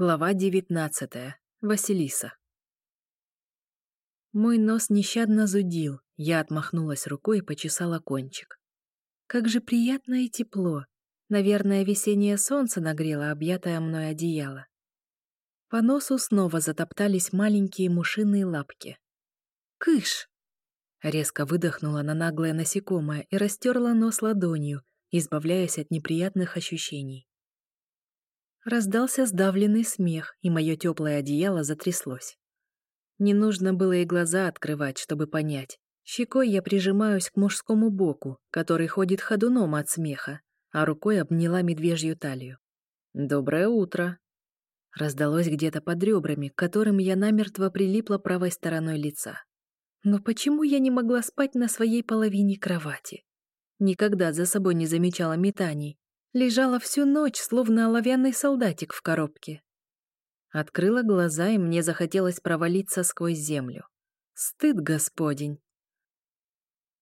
Глава девятнадцатая. Василиса. Мой нос нещадно зудил, я отмахнулась рукой и почесала кончик. Как же приятно и тепло. Наверное, весеннее солнце нагрело объятое мной одеяло. По носу снова затоптались маленькие мушиные лапки. «Кыш!» Резко выдохнула на наглое насекомое и растерла нос ладонью, избавляясь от неприятных ощущений. Раздался сдавленный смех, и мое теплое одеяло затряслось. Не нужно было и глаза открывать, чтобы понять. Щекой я прижимаюсь к мужскому боку, который ходит ходуном от смеха, а рукой обняла медвежью талию. «Доброе утро!» Раздалось где-то под ребрами, к которым я намертво прилипла правой стороной лица. Но почему я не могла спать на своей половине кровати? Никогда за собой не замечала метаний, Лежала всю ночь, словно оловянный солдатик в коробке. Открыла глаза, и мне захотелось провалиться сквозь землю. Стыд господень.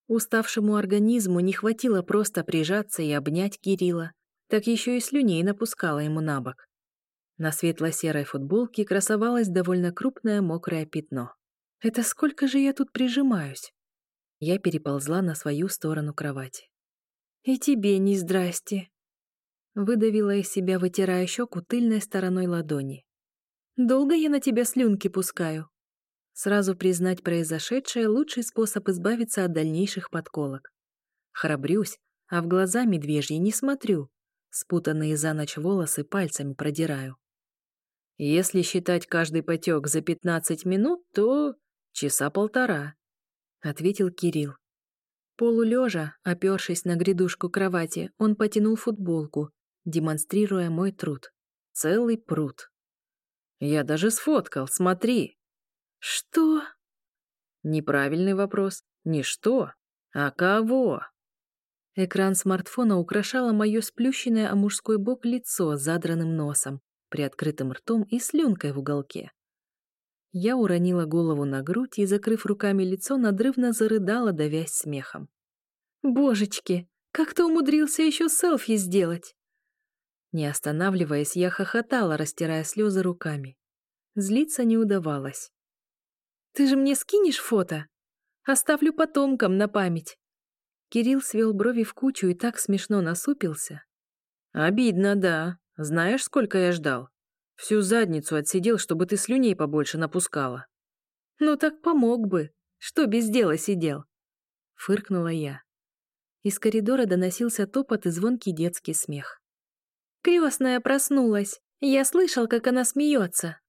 Уставшему организму не хватило просто прижаться и обнять Кирилла, так еще и слюней напускала ему на бок. На светло-серой футболке красовалось довольно крупное мокрое пятно. Это сколько же я тут прижимаюсь? Я переползла на свою сторону кровати. И тебе не здрасте. Выдавила из себя, вытирая щеку тыльной стороной ладони. «Долго я на тебя слюнки пускаю?» Сразу признать произошедшее — лучший способ избавиться от дальнейших подколок. Храбрюсь, а в глаза медвежьи не смотрю. Спутанные за ночь волосы пальцами продираю. Если считать каждый потек за 15 минут, то часа полтора, — ответил Кирилл. Полулежа, опершись на грядушку кровати, он потянул футболку, демонстрируя мой труд. Целый пруд. Я даже сфоткал, смотри. Что? Неправильный вопрос. Не что, а кого? Экран смартфона украшало мое сплющенное о мужской бок лицо с задранным носом, приоткрытым ртом и слюнкой в уголке. Я уронила голову на грудь и, закрыв руками лицо, надрывно зарыдала, давясь смехом. «Божечки, как ты умудрился еще селфи сделать?» Не останавливаясь, я хохотала, растирая слезы руками. Злиться не удавалось. «Ты же мне скинешь фото? Оставлю потомкам на память». Кирилл свел брови в кучу и так смешно насупился. «Обидно, да. Знаешь, сколько я ждал? Всю задницу отсидел, чтобы ты слюней побольше напускала». «Ну так помог бы. Что без дела сидел?» Фыркнула я. Из коридора доносился топот и звонкий детский смех. Крестная проснулась. Я слышал, как она смеется.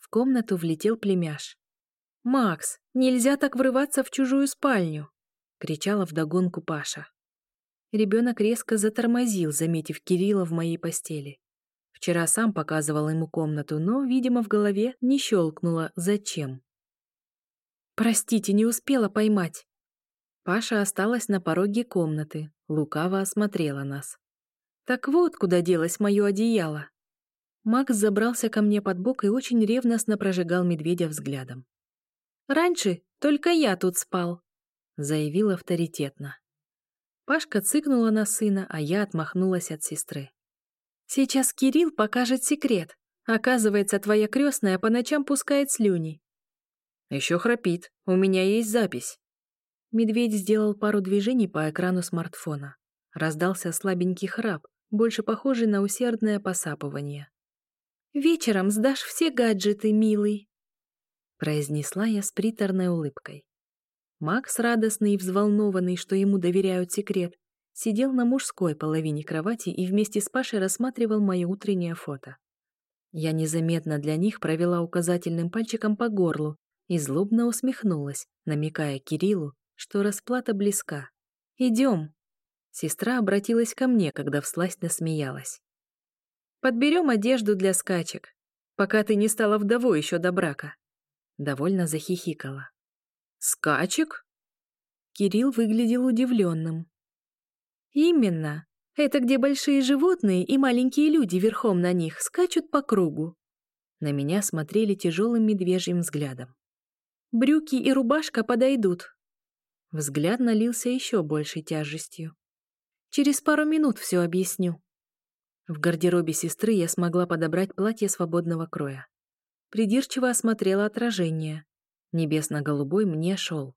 В комнату влетел племяш. «Макс, нельзя так врываться в чужую спальню!» — кричала вдогонку Паша. Ребенок резко затормозил, заметив Кирилла в моей постели. Вчера сам показывал ему комнату, но, видимо, в голове не щелкнуло «зачем?». «Простите, не успела поймать». Паша осталась на пороге комнаты, лукаво осмотрела нас. Так вот, куда делось мое одеяло. Макс забрался ко мне под бок и очень ревностно прожигал медведя взглядом. «Раньше только я тут спал», — заявил авторитетно. Пашка цыкнула на сына, а я отмахнулась от сестры. «Сейчас Кирилл покажет секрет. Оказывается, твоя крестная по ночам пускает слюни». «Еще храпит. У меня есть запись». Медведь сделал пару движений по экрану смартфона. Раздался слабенький храп, больше похожий на усердное посапывание. «Вечером сдашь все гаджеты, милый», — произнесла я с приторной улыбкой. Макс, радостный и взволнованный, что ему доверяют секрет, сидел на мужской половине кровати и вместе с Пашей рассматривал мое утреннее фото. Я незаметно для них провела указательным пальчиком по горлу и злобно усмехнулась, намекая Кириллу, что расплата близка. «Идем!» Сестра обратилась ко мне, когда всласть насмеялась. «Подберем одежду для скачек, пока ты не стала вдовой еще до брака». Довольно захихикала. «Скачек?» Кирилл выглядел удивленным. «Именно. Это где большие животные и маленькие люди верхом на них скачут по кругу». На меня смотрели тяжелым медвежьим взглядом. «Брюки и рубашка подойдут». Взгляд налился еще большей тяжестью. Через пару минут все объясню». В гардеробе сестры я смогла подобрать платье свободного кроя. Придирчиво осмотрела отражение. Небесно-голубой мне шел.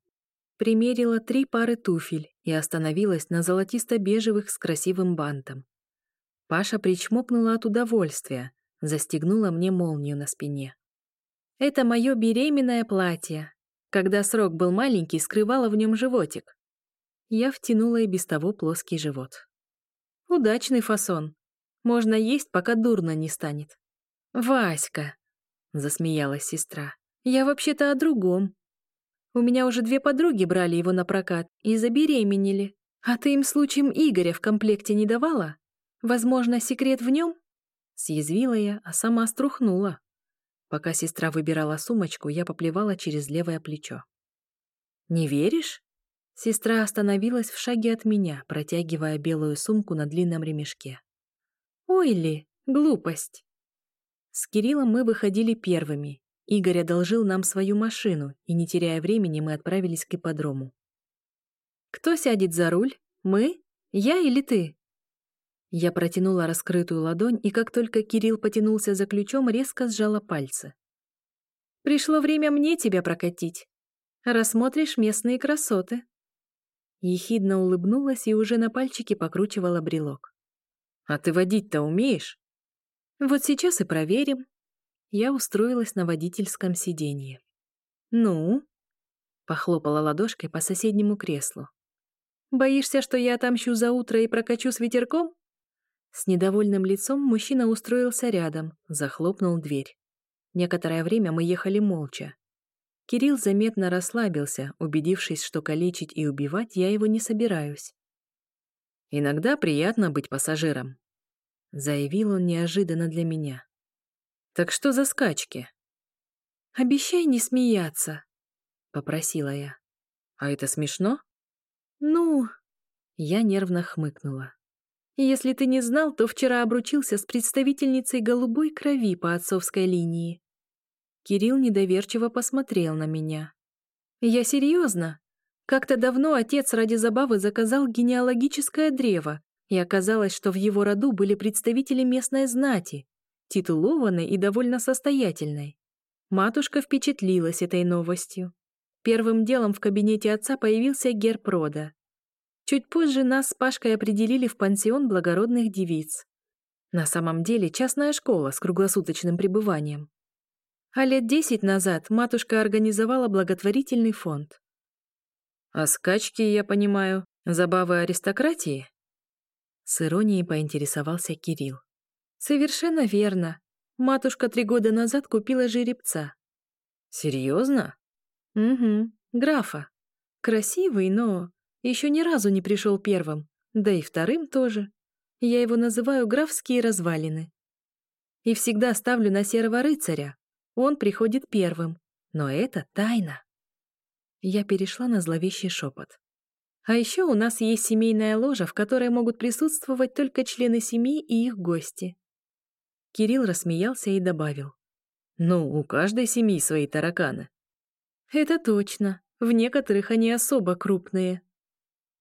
Примерила три пары туфель и остановилась на золотисто-бежевых с красивым бантом. Паша причмокнула от удовольствия, застегнула мне молнию на спине. «Это мое беременное платье. Когда срок был маленький, скрывала в нем животик». Я втянула и без того плоский живот. «Удачный фасон. Можно есть, пока дурно не станет». «Васька!» — засмеялась сестра. «Я вообще-то о другом. У меня уже две подруги брали его на прокат и забеременели. А ты им случаем Игоря в комплекте не давала? Возможно, секрет в нем?» Съязвила я, а сама струхнула. Пока сестра выбирала сумочку, я поплевала через левое плечо. «Не веришь?» Сестра остановилась в шаге от меня, протягивая белую сумку на длинном ремешке. «Ой ли, глупость!» С Кириллом мы выходили первыми. Игорь одолжил нам свою машину, и, не теряя времени, мы отправились к ипподрому. «Кто сядет за руль? Мы? Я или ты?» Я протянула раскрытую ладонь, и как только Кирилл потянулся за ключом, резко сжала пальцы. «Пришло время мне тебя прокатить. Рассмотришь местные красоты». Ехидно улыбнулась и уже на пальчике покручивала брелок. «А ты водить-то умеешь?» «Вот сейчас и проверим». Я устроилась на водительском сиденье. «Ну?» — похлопала ладошкой по соседнему креслу. «Боишься, что я отомщу за утро и прокачу с ветерком?» С недовольным лицом мужчина устроился рядом, захлопнул дверь. Некоторое время мы ехали молча. Кирилл заметно расслабился, убедившись, что калечить и убивать я его не собираюсь. «Иногда приятно быть пассажиром», — заявил он неожиданно для меня. «Так что за скачки?» «Обещай не смеяться», — попросила я. «А это смешно?» «Ну...» Я нервно хмыкнула. Если ты не знал, то вчера обручился с представительницей голубой крови по отцовской линии. Кирилл недоверчиво посмотрел на меня. Я серьезно. Как-то давно отец ради забавы заказал генеалогическое древо, и оказалось, что в его роду были представители местной знати, титулованной и довольно состоятельной. Матушка впечатлилась этой новостью. Первым делом в кабинете отца появился герб рода. Чуть позже нас с Пашкой определили в пансион благородных девиц. На самом деле частная школа с круглосуточным пребыванием. А лет десять назад матушка организовала благотворительный фонд. «А скачки, я понимаю, забавы аристократии?» С иронией поинтересовался Кирилл. «Совершенно верно. Матушка три года назад купила жеребца». «Серьезно?» «Угу, графа. Красивый, но еще ни разу не пришел первым, да и вторым тоже. Я его называю графские развалины. И всегда ставлю на серого рыцаря. Он приходит первым, но это тайна. Я перешла на зловещий шепот. А еще у нас есть семейная ложа, в которой могут присутствовать только члены семьи и их гости. Кирилл рассмеялся и добавил. «Ну, у каждой семьи свои тараканы». «Это точно. В некоторых они особо крупные»,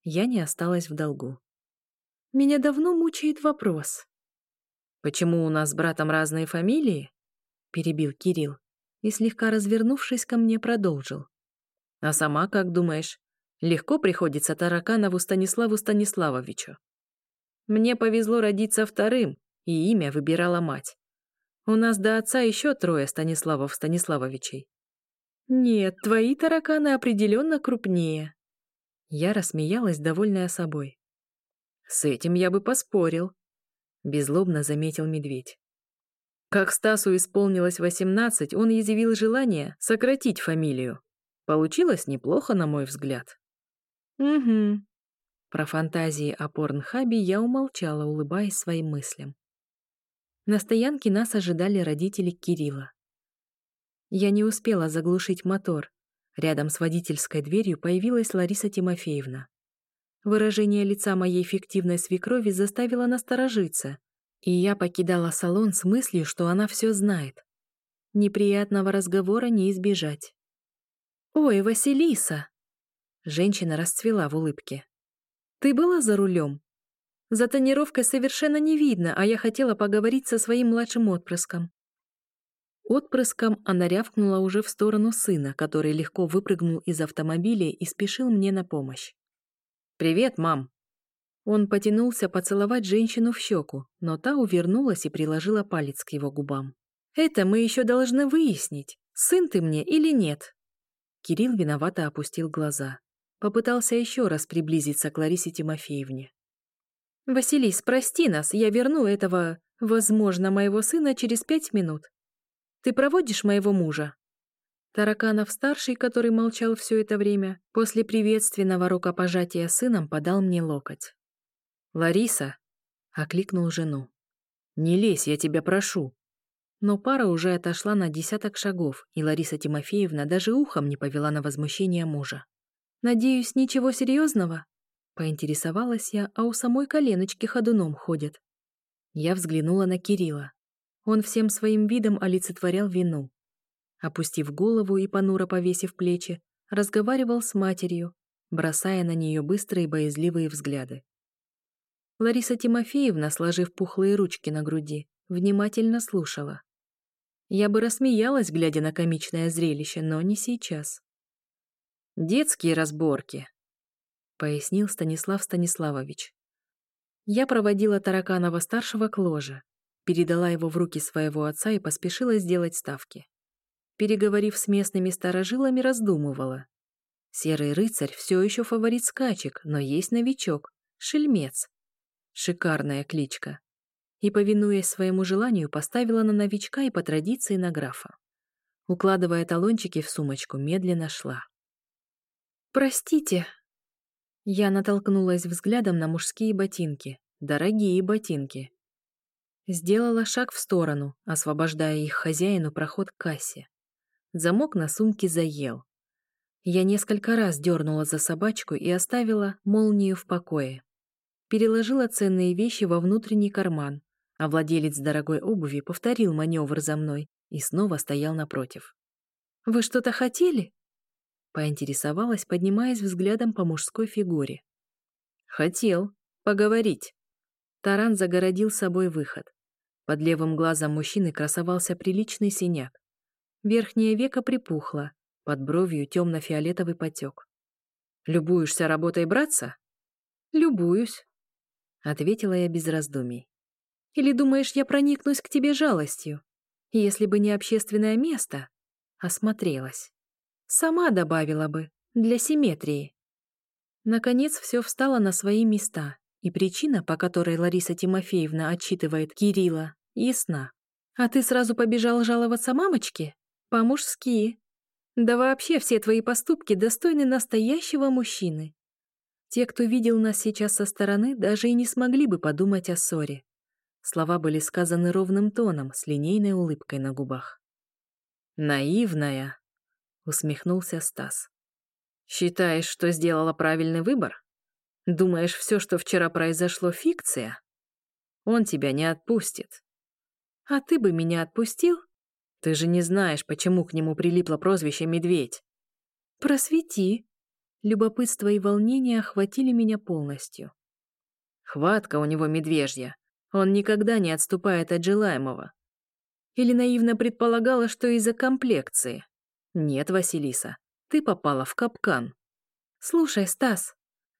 я не осталась в долгу. Меня давно мучает вопрос. «Почему у нас с братом разные фамилии?» — перебил Кирилл и, слегка развернувшись ко мне, продолжил. «А сама как думаешь, легко приходится Тараканову Станиславу Станиславовичу? Мне повезло родиться вторым, и имя выбирала мать. У нас до отца еще трое Станиславов Станиславовичей. Нет, твои тараканы определенно крупнее. Я рассмеялась, довольная собой. «С этим я бы поспорил», — беззлобно заметил медведь. Как Стасу исполнилось восемнадцать, он изъявил желание сократить фамилию. Получилось неплохо, на мой взгляд. «Угу». Про фантазии о порнхабе я умолчала, улыбаясь своим мыслям. На стоянке нас ожидали родители Кирилла. Я не успела заглушить мотор, Рядом с водительской дверью появилась Лариса Тимофеевна. Выражение лица моей фиктивной свекрови заставило насторожиться, и я покидала салон с мыслью, что она все знает. Неприятного разговора не избежать. «Ой, Василиса!» Женщина расцвела в улыбке. «Ты была за рулем?» За тонировкой совершенно не видно, а я хотела поговорить со своим младшим отпрыском. Отпрыском она рявкнула уже в сторону сына, который легко выпрыгнул из автомобиля и спешил мне на помощь. «Привет, мам!» Он потянулся поцеловать женщину в щеку, но та увернулась и приложила палец к его губам. «Это мы еще должны выяснить, сын ты мне или нет?» Кирилл виновато опустил глаза. Попытался еще раз приблизиться к Ларисе Тимофеевне. «Василис, прости нас, я верну этого, возможно, моего сына через пять минут. Ты проводишь моего мужа?» Тараканов-старший, который молчал все это время, после приветственного рукопожатия сыном подал мне локоть. «Лариса!» — окликнул жену. «Не лезь, я тебя прошу!» Но пара уже отошла на десяток шагов, и Лариса Тимофеевна даже ухом не повела на возмущение мужа. «Надеюсь, ничего серьезного?» Поинтересовалась я, а у самой коленочки ходуном ходят. Я взглянула на Кирилла. Он всем своим видом олицетворял вину. Опустив голову и понуро повесив плечи, разговаривал с матерью, бросая на нее быстрые боязливые взгляды. Лариса Тимофеевна, сложив пухлые ручки на груди, внимательно слушала. Я бы рассмеялась, глядя на комичное зрелище, но не сейчас. «Детские разборки», пояснил Станислав Станиславович. Я проводила Тараканова-старшего к ложе, передала его в руки своего отца и поспешила сделать ставки. Переговорив с местными старожилами, раздумывала. Серый рыцарь все еще фаворит скачек, но есть новичок, шельмец. Шикарная кличка. И, повинуясь своему желанию, поставила на новичка и по традиции на графа. Укладывая талончики в сумочку, медленно шла. «Простите», я натолкнулась взглядом на мужские ботинки, дорогие ботинки. Сделала шаг в сторону, освобождая их хозяину проход к кассе. Замок на сумке заел. Я несколько раз дернула за собачку и оставила молнию в покое. Переложила ценные вещи во внутренний карман, а владелец дорогой обуви повторил маневр за мной и снова стоял напротив. «Вы что-то хотели?» Поинтересовалась, поднимаясь взглядом по мужской фигуре. «Хотел. Поговорить». Таран загородил собой выход. Под левым глазом мужчины красовался приличный синяк. Верхнее веко припухло, под бровью темно-фиолетовый потек. «Любуешься работой братца?» «Любуюсь», — ответила я без раздумий. «Или думаешь, я проникнусь к тебе жалостью? Если бы не общественное место...» Осмотрелась. Сама добавила бы, для симметрии. Наконец все встало на свои места, и причина, по которой Лариса Тимофеевна отчитывает Кирилла, ясна. А ты сразу побежал жаловаться мамочке? По-мужски. Да вообще все твои поступки достойны настоящего мужчины. Те, кто видел нас сейчас со стороны, даже и не смогли бы подумать о ссоре. Слова были сказаны ровным тоном, с линейной улыбкой на губах. «Наивная», усмехнулся Стас. Считаешь, что сделала правильный выбор? Думаешь, все, что вчера произошло, фикция? Он тебя не отпустит. А ты бы меня отпустил? Ты же не знаешь, почему к нему прилипло прозвище «Медведь». Просвети. Любопытство и волнение охватили меня полностью. Хватка у него медвежья. Он никогда не отступает от желаемого. Или наивно предполагала, что из-за комплекции. Нет, Василиса, ты попала в капкан. Слушай, Стас,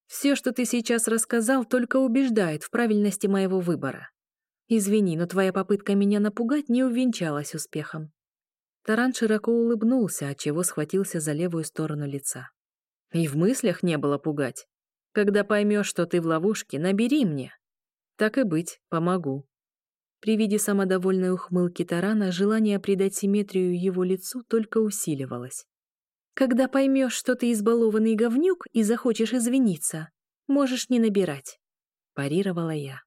все, что ты сейчас рассказал, только убеждает в правильности моего выбора. Извини, но твоя попытка меня напугать не увенчалась успехом. Таран широко улыбнулся, отчего схватился за левую сторону лица. И в мыслях не было пугать. Когда поймешь, что ты в ловушке, набери мне. Так и быть, помогу. При виде самодовольной ухмылки Тарана желание придать симметрию его лицу только усиливалось. «Когда поймешь, что ты избалованный говнюк и захочешь извиниться, можешь не набирать», — парировала я.